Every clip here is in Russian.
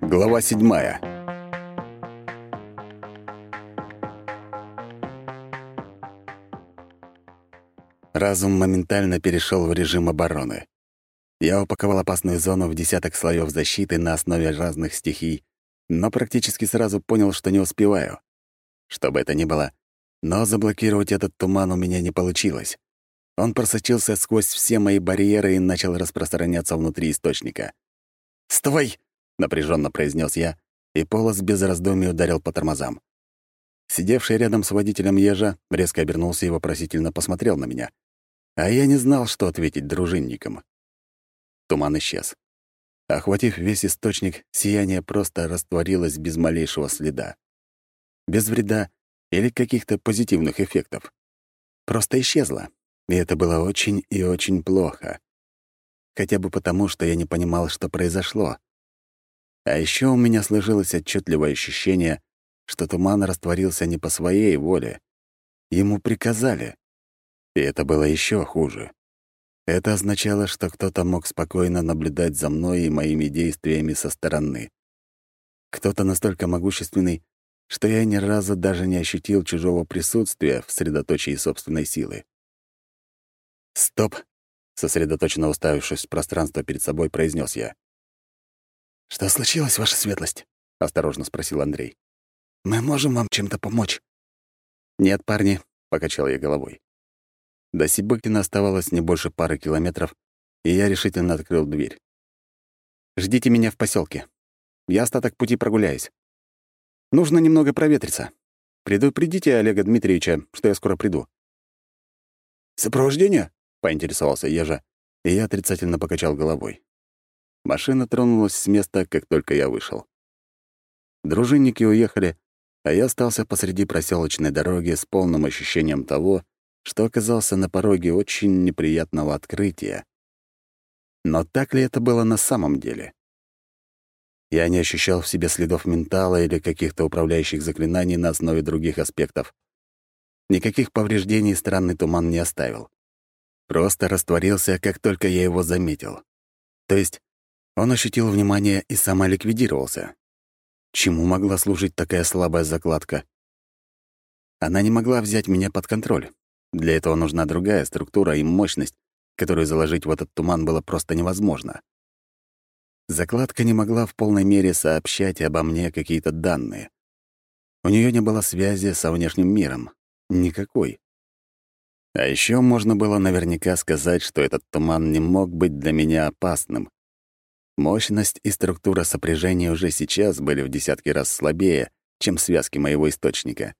Глава седьмая. Разум моментально перешел в режим обороны. Я упаковал опасную зону в десяток слоев защиты на основе разных стихий, но практически сразу понял, что не успеваю. Что бы это ни было, но заблокировать этот туман у меня не получилось. Он просочился сквозь все мои барьеры и начал распространяться внутри источника. «Стой!» — напряженно произнес я, и Полос без раздумий ударил по тормозам. Сидевший рядом с водителем ежа резко обернулся и вопросительно посмотрел на меня. А я не знал, что ответить дружинникам. Туман исчез. Охватив весь источник, сияние просто растворилось без малейшего следа. Без вреда или каких-то позитивных эффектов. Просто исчезло. И это было очень и очень плохо. Хотя бы потому, что я не понимал, что произошло. А еще у меня сложилось отчетливое ощущение, что туман растворился не по своей воле. Ему приказали. И это было еще хуже. Это означало, что кто-то мог спокойно наблюдать за мной и моими действиями со стороны. Кто-то настолько могущественный, что я ни разу даже не ощутил чужого присутствия в средоточии собственной силы. «Стоп!» — сосредоточенно уставившись в пространство перед собой, произнес я. «Что случилось, ваша светлость?» — осторожно спросил Андрей. «Мы можем вам чем-то помочь?» «Нет, парни», — покачал я головой. До Сибыкина оставалось не больше пары километров, и я решительно открыл дверь. «Ждите меня в поселке. Я остаток пути прогуляюсь. Нужно немного проветриться. Предупредите Олега Дмитриевича, что я скоро приду». «Сопровождение?» — поинтересовался Ежа, и я отрицательно покачал головой. Машина тронулась с места, как только я вышел. Дружинники уехали, а я остался посреди проселочной дороги с полным ощущением того, что оказался на пороге очень неприятного открытия. Но так ли это было на самом деле? Я не ощущал в себе следов ментала или каких-то управляющих заклинаний на основе других аспектов. Никаких повреждений странный туман не оставил. Просто растворился, как только я его заметил. То есть он ощутил внимание и самоликвидировался. Чему могла служить такая слабая закладка? Она не могла взять меня под контроль. Для этого нужна другая структура и мощность, которую заложить в этот туман было просто невозможно. Закладка не могла в полной мере сообщать обо мне какие-то данные. У нее не было связи со внешним миром. Никакой. А еще можно было наверняка сказать, что этот туман не мог быть для меня опасным. Мощность и структура сопряжения уже сейчас были в десятки раз слабее, чем связки моего источника.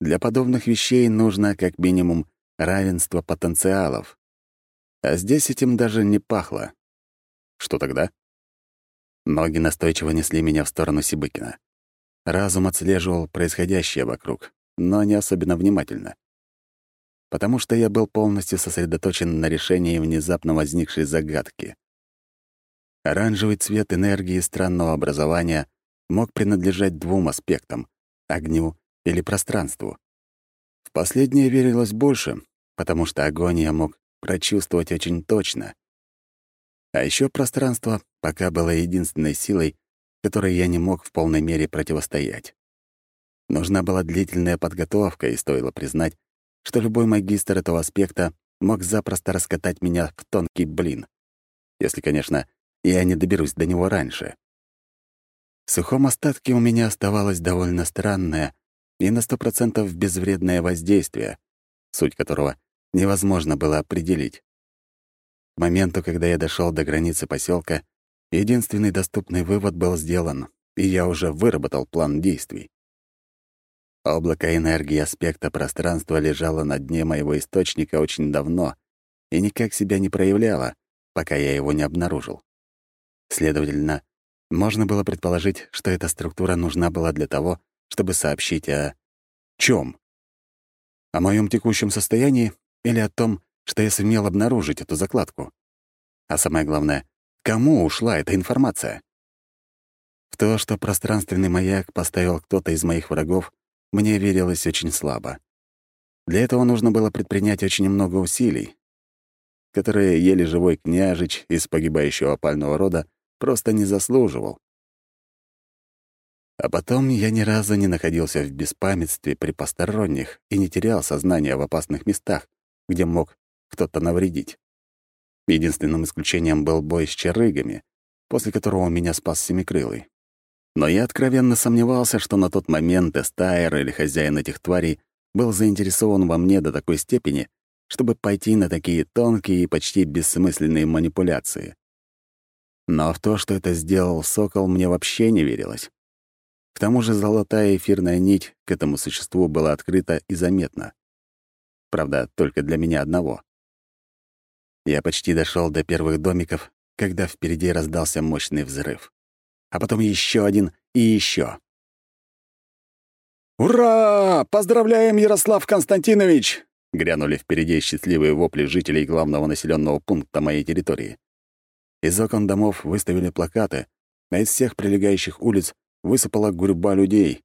Для подобных вещей нужно, как минимум, равенство потенциалов. А здесь этим даже не пахло. Что тогда? Ноги настойчиво несли меня в сторону Сибыкина. Разум отслеживал происходящее вокруг, но не особенно внимательно. Потому что я был полностью сосредоточен на решении внезапно возникшей загадки. Оранжевый цвет энергии странного образования мог принадлежать двум аспектам — огню или пространству. В последнее верилось больше, потому что огонь я мог прочувствовать очень точно. А еще пространство пока было единственной силой, которой я не мог в полной мере противостоять. Нужна была длительная подготовка, и стоило признать, что любой магистр этого аспекта мог запросто раскатать меня в тонкий блин. Если, конечно, я не доберусь до него раньше. В сухом остатке у меня оставалось довольно странное и на сто процентов безвредное воздействие, суть которого невозможно было определить. К моменту, когда я дошел до границы поселка, единственный доступный вывод был сделан, и я уже выработал план действий. Облако энергии аспекта пространства лежало на дне моего источника очень давно и никак себя не проявляло, пока я его не обнаружил. Следовательно, можно было предположить, что эта структура нужна была для того, чтобы сообщить о... чем? О моем текущем состоянии или о том, что я сумел обнаружить эту закладку? А самое главное, кому ушла эта информация? В то, что пространственный маяк поставил кто-то из моих врагов, мне верилось очень слабо. Для этого нужно было предпринять очень много усилий, которые еле живой княжич из погибающего опального рода просто не заслуживал. А потом я ни разу не находился в беспамятстве при посторонних и не терял сознание в опасных местах, где мог кто-то навредить. Единственным исключением был бой с черыгами, после которого меня спас Семикрылый. Но я откровенно сомневался, что на тот момент Эстайр или хозяин этих тварей был заинтересован во мне до такой степени, чтобы пойти на такие тонкие и почти бессмысленные манипуляции. Но в то, что это сделал Сокол, мне вообще не верилось. К тому же золотая эфирная нить к этому существу была открыта и заметна. Правда, только для меня одного. Я почти дошел до первых домиков, когда впереди раздался мощный взрыв. А потом еще один и еще. «Ура! Поздравляем, Ярослав Константинович!» — грянули впереди счастливые вопли жителей главного населенного пункта моей территории. Из окон домов выставили плакаты, а из всех прилегающих улиц высыпала гурьба людей.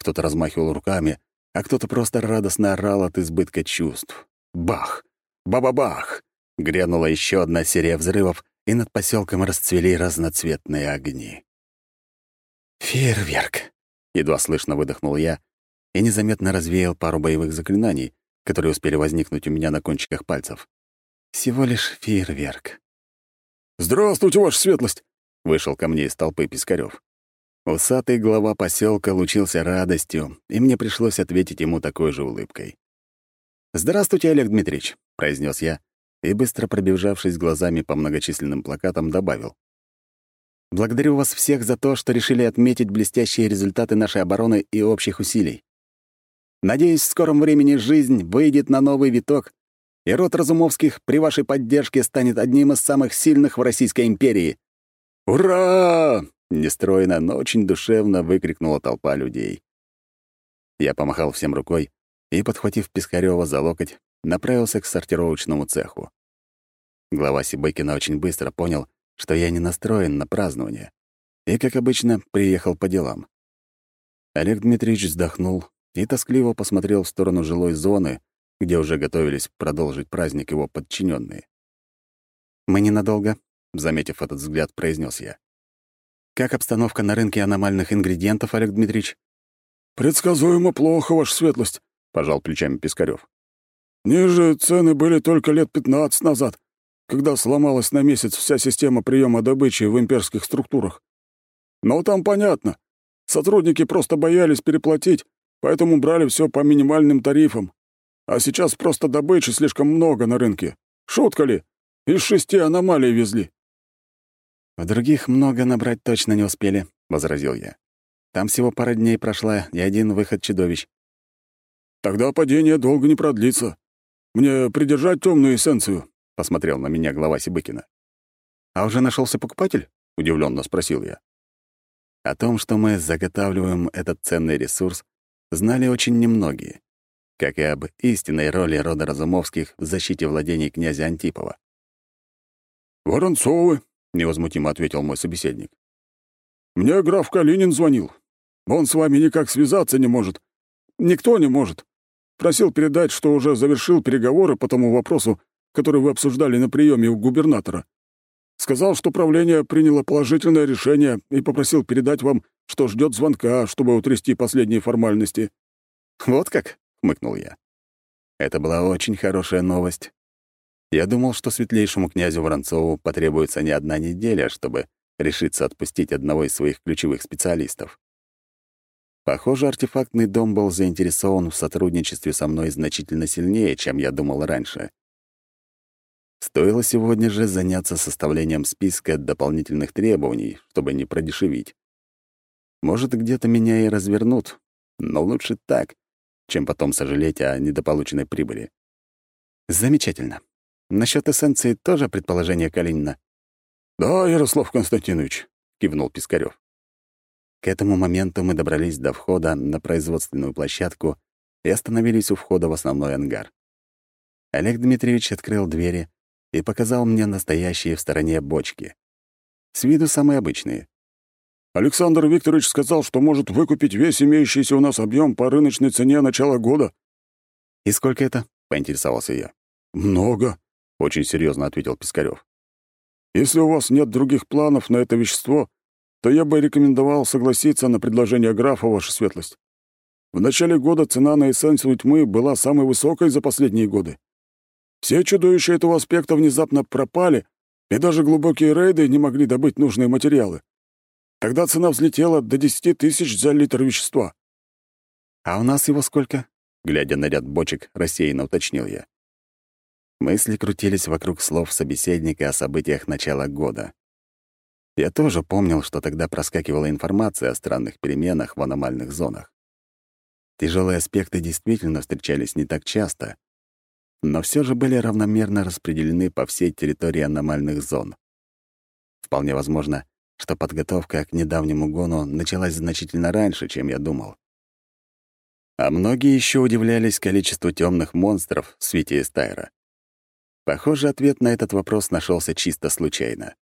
Кто-то размахивал руками, а кто-то просто радостно орал от избытка чувств. Бах! Ба-ба-бах! Грянула еще одна серия взрывов, и над поселком расцвели разноцветные огни. «Фейерверк!» — едва слышно выдохнул я, и незаметно развеял пару боевых заклинаний, которые успели возникнуть у меня на кончиках пальцев. Всего лишь фейерверк. «Здравствуйте, ваша светлость!» — вышел ко мне из толпы Пискарёв. Усатый глава поселка лучился радостью, и мне пришлось ответить ему такой же улыбкой. «Здравствуйте, Олег Дмитриевич», — произнес я, и, быстро пробежавшись глазами по многочисленным плакатам, добавил. «Благодарю вас всех за то, что решили отметить блестящие результаты нашей обороны и общих усилий. Надеюсь, в скором времени жизнь выйдет на новый виток, и род Разумовских при вашей поддержке станет одним из самых сильных в Российской империи. «Ура!» — нестройно, но очень душевно выкрикнула толпа людей. Я помахал всем рукой и, подхватив Пискарёва за локоть, направился к сортировочному цеху. Глава Сибыкина очень быстро понял, что я не настроен на празднование, и, как обычно, приехал по делам. Олег Дмитриевич вздохнул и тоскливо посмотрел в сторону жилой зоны, где уже готовились продолжить праздник его подчиненные. «Мы ненадолго», — заметив этот взгляд, произнес я. «Как обстановка на рынке аномальных ингредиентов, Олег Дмитриевич?» «Предсказуемо плохо, ваша светлость», — пожал плечами Пискарёв. «Ниже цены были только лет пятнадцать назад, когда сломалась на месяц вся система приема добычи в имперских структурах. Но там понятно. Сотрудники просто боялись переплатить, поэтому брали все по минимальным тарифам. А сейчас просто добычи слишком много на рынке. Шутка ли? Из шести аномалий везли». «В других много набрать точно не успели», — возразил я. «Там всего пара дней прошла и один выход чудовищ». «Тогда падение долго не продлится. Мне придержать темную эссенцию», — посмотрел на меня глава Сибыкина. «А уже нашелся покупатель?» — удивленно спросил я. О том, что мы заготавливаем этот ценный ресурс, знали очень немногие, как и об истинной роли рода Разумовских в защите владений князя Антипова. «Воронцовы», — невозмутимо ответил мой собеседник. «Мне граф Калинин звонил. Он с вами никак связаться не может. Никто не может. Просил передать, что уже завершил переговоры по тому вопросу, который вы обсуждали на приеме у губернатора. Сказал, что правление приняло положительное решение и попросил передать вам, что ждет звонка, чтобы утрясти последние формальности». «Вот как?» — хмыкнул я. Это была очень хорошая новость. Я думал, что светлейшему князю Воронцову потребуется не одна неделя, чтобы решиться отпустить одного из своих ключевых специалистов. Похоже, артефактный дом был заинтересован в сотрудничестве со мной значительно сильнее, чем я думал раньше. Стоило сегодня же заняться составлением списка дополнительных требований, чтобы не продешевить. Может, где-то меня и развернут, но лучше так, чем потом сожалеть о недополученной прибыли. Замечательно. Насчет эссенции тоже предположение Калинина? «Да, Ярослав Константинович», — кивнул Пискарев. К этому моменту мы добрались до входа на производственную площадку и остановились у входа в основной ангар. Олег Дмитриевич открыл двери и показал мне настоящие в стороне бочки. С виду самые обычные. «Александр Викторович сказал, что может выкупить весь имеющийся у нас объем по рыночной цене начала года». «И сколько это?» — поинтересовался я. «Много», — очень серьезно ответил Пискарев. «Если у вас нет других планов на это вещество, то я бы рекомендовал согласиться на предложение графа, ваша светлость. В начале года цена на эссенцию тьмы была самой высокой за последние годы. Все чудовища этого аспекта внезапно пропали, и даже глубокие рейды не могли добыть нужные материалы. Тогда цена взлетела до 10 тысяч за литр вещества. «А у нас его сколько?» Глядя на ряд бочек, рассеянно уточнил я. Мысли крутились вокруг слов собеседника о событиях начала года. Я тоже помнил, что тогда проскакивала информация о странных переменах в аномальных зонах. Тяжелые аспекты действительно встречались не так часто, но все же были равномерно распределены по всей территории аномальных зон. Вполне возможно, что подготовка к недавнему гону началась значительно раньше, чем я думал. А многие еще удивлялись количеству темных монстров в свете Эстайра. Похоже, ответ на этот вопрос нашелся чисто случайно.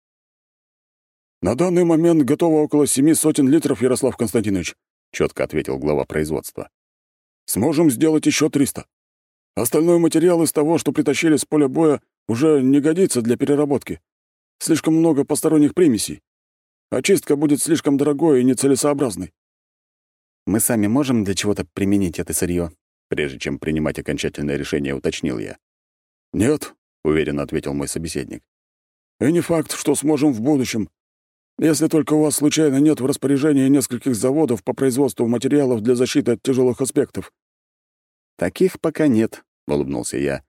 «На данный момент готово около семи сотен литров, Ярослав Константинович», — четко ответил глава производства. «Сможем сделать еще триста. Остальной материал из того, что притащили с поля боя, уже не годится для переработки. Слишком много посторонних примесей. Очистка будет слишком дорогой и нецелесообразной. Мы сами можем для чего-то применить это сырье, прежде чем принимать окончательное решение, уточнил я. Нет, уверенно ответил мой собеседник. И не факт, что сможем в будущем. Если только у вас случайно нет в распоряжении нескольких заводов по производству материалов для защиты от тяжелых аспектов. Таких пока нет, улыбнулся я,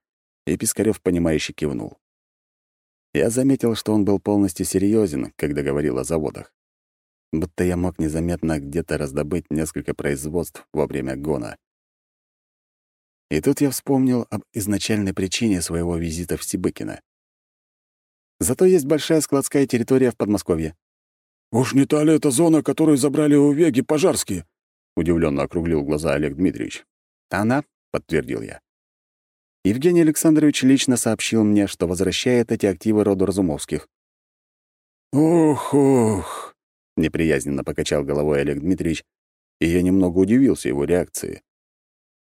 и Пискарев понимающе кивнул. Я заметил, что он был полностью серьезен, когда говорил о заводах будто я мог незаметно где-то раздобыть несколько производств во время гона. И тут я вспомнил об изначальной причине своего визита в Сибыкино. Зато есть большая складская территория в Подмосковье. «Уж не та ли это зона, которую забрали у Веги пожарские?» — удивленно округлил глаза Олег Дмитриевич. «Она», — подтвердил я. Евгений Александрович лично сообщил мне, что возвращает эти активы роду Разумовских. «Ох, ох!» Неприязненно покачал головой Олег Дмитриевич, и я немного удивился его реакции.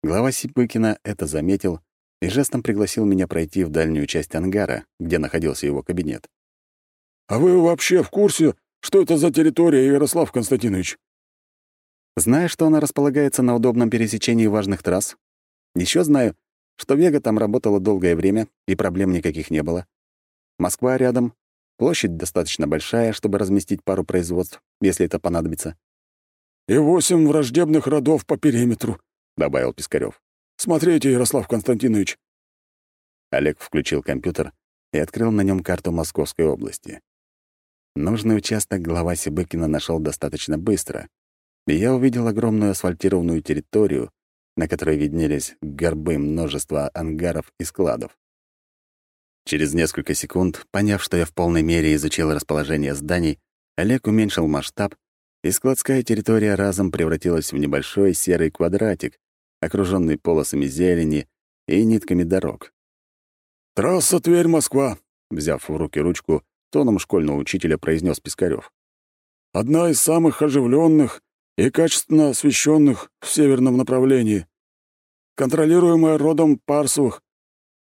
Глава Сипыкина это заметил и жестом пригласил меня пройти в дальнюю часть ангара, где находился его кабинет. «А вы вообще в курсе, что это за территория, Ярослав Константинович?» «Знаю, что она располагается на удобном пересечении важных трасс. Еще знаю, что Вега там работала долгое время, и проблем никаких не было. Москва рядом, Площадь достаточно большая, чтобы разместить пару производств, если это понадобится. «И восемь враждебных родов по периметру», — добавил Пискарев. «Смотрите, Ярослав Константинович». Олег включил компьютер и открыл на нем карту Московской области. Нужный участок глава Сибыкина нашел достаточно быстро, и я увидел огромную асфальтированную территорию, на которой виднелись горбы множества ангаров и складов. Через несколько секунд, поняв, что я в полной мере изучил расположение зданий, Олег уменьшил масштаб, и складская территория разом превратилась в небольшой серый квадратик, окруженный полосами зелени и нитками дорог. «Трасса Тверь-Москва», — взяв в руки ручку, тоном школьного учителя произнес Пискарев. «Одна из самых оживленных и качественно освещенных в северном направлении. Контролируемая родом Парсовых.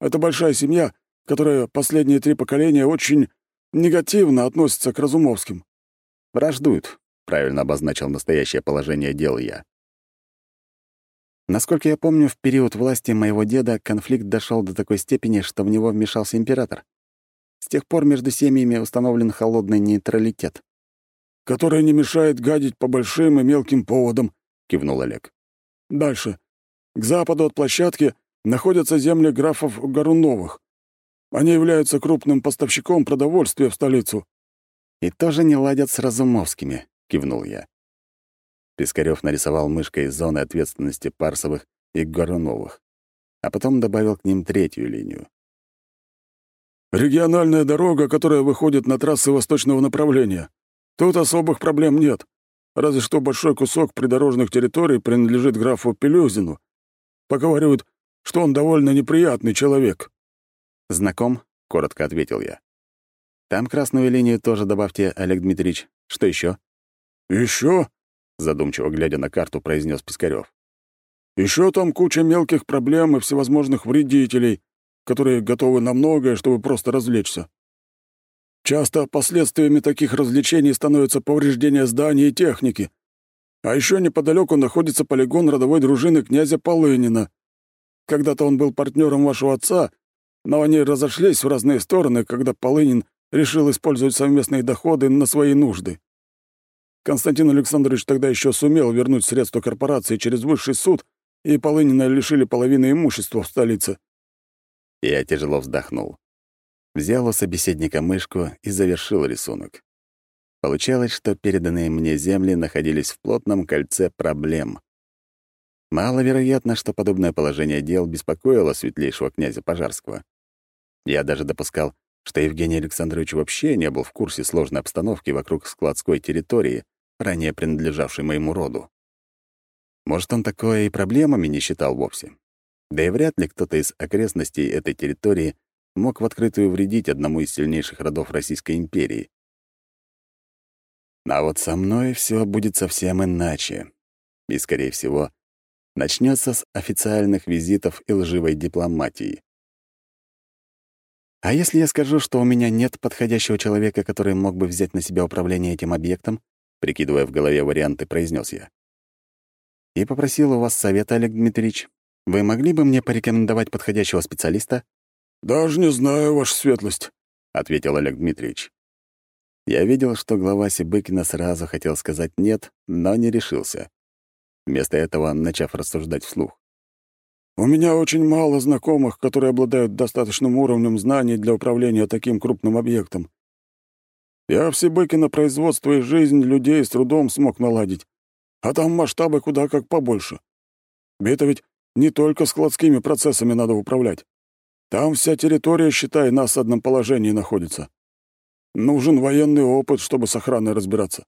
Это большая семья, которая последние три поколения очень негативно относится к Разумовским. «Враждуют», — правильно обозначил настоящее положение дел я. Насколько я помню, в период власти моего деда конфликт дошел до такой степени, что в него вмешался император. С тех пор между семьями установлен холодный нейтралитет. «Который не мешает гадить по большим и мелким поводам», — кивнул Олег. «Дальше. К западу от площадки находятся земли графов Горуновых. Они являются крупным поставщиком продовольствия в столицу». «И тоже не ладят с Разумовскими», — кивнул я. Пискарев нарисовал мышкой зоны ответственности Парсовых и Горуновых, а потом добавил к ним третью линию. «Региональная дорога, которая выходит на трассы восточного направления. Тут особых проблем нет. Разве что большой кусок придорожных территорий принадлежит графу Пелюзину. Поговаривают, что он довольно неприятный человек». «Знаком?» — коротко ответил я. «Там красную линию тоже добавьте, Олег Дмитриевич. Что еще? Еще? задумчиво глядя на карту, произнес Пискарев. Еще там куча мелких проблем и всевозможных вредителей, которые готовы на многое, чтобы просто развлечься. Часто последствиями таких развлечений становится повреждение зданий и техники. А еще неподалеку находится полигон родовой дружины князя Полынина. Когда-то он был партнером вашего отца, но они разошлись в разные стороны, когда Полынин решил использовать совместные доходы на свои нужды. Константин Александрович тогда еще сумел вернуть средства корпорации через высший суд, и Полынина лишили половины имущества в столице. Я тяжело вздохнул. Взял у собеседника мышку и завершил рисунок. Получалось, что переданные мне земли находились в плотном кольце проблем. Маловероятно, что подобное положение дел беспокоило светлейшего князя Пожарского. Я даже допускал, что Евгений Александрович вообще не был в курсе сложной обстановки вокруг складской территории, ранее принадлежавшей моему роду. Может, он такое и проблемами не считал вовсе. Да и вряд ли кто-то из окрестностей этой территории мог в открытую вредить одному из сильнейших родов Российской империи. А вот со мной все будет совсем иначе. И, скорее всего, начнется с официальных визитов и лживой дипломатии. А если я скажу, что у меня нет подходящего человека, который мог бы взять на себя управление этим объектом, прикидывая в голове варианты, произнес я. И попросил у вас совета, Олег Дмитриевич. Вы могли бы мне порекомендовать подходящего специалиста? «Даже не знаю, ваша светлость», — ответил Олег Дмитриевич. Я видел, что глава Сибыкина сразу хотел сказать «нет», но не решился. Вместо этого начав рассуждать вслух. «У меня очень мало знакомых, которые обладают достаточным уровнем знаний для управления таким крупным объектом. Я в Сибыкино производство и жизнь людей с трудом смог наладить, а там масштабы куда как побольше. Это ведь не только складскими процессами надо управлять. Там вся территория, считай, на осадном положении находится. Нужен военный опыт, чтобы с охраной разбираться.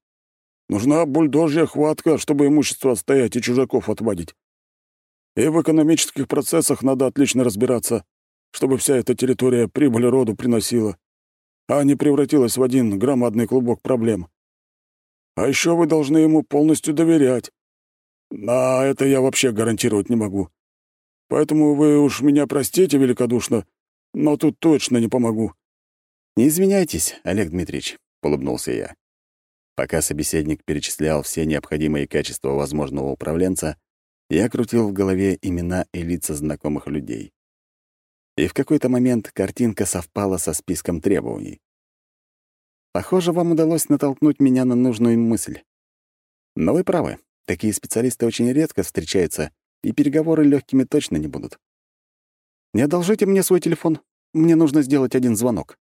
Нужна бульдожья хватка, чтобы имущество отстоять и чужаков отводить. И в экономических процессах надо отлично разбираться, чтобы вся эта территория прибыль роду приносила, а не превратилась в один громадный клубок проблем. А еще вы должны ему полностью доверять. А это я вообще гарантировать не могу. Поэтому вы уж меня простите великодушно, но тут точно не помогу». «Не извиняйтесь, Олег Дмитриевич», — улыбнулся я. Пока собеседник перечислял все необходимые качества возможного управленца, я крутил в голове имена и лица знакомых людей. И в какой-то момент картинка совпала со списком требований. Похоже, вам удалось натолкнуть меня на нужную мысль. Но вы правы, такие специалисты очень редко встречаются и переговоры легкими точно не будут. Не одолжите мне свой телефон. Мне нужно сделать один звонок.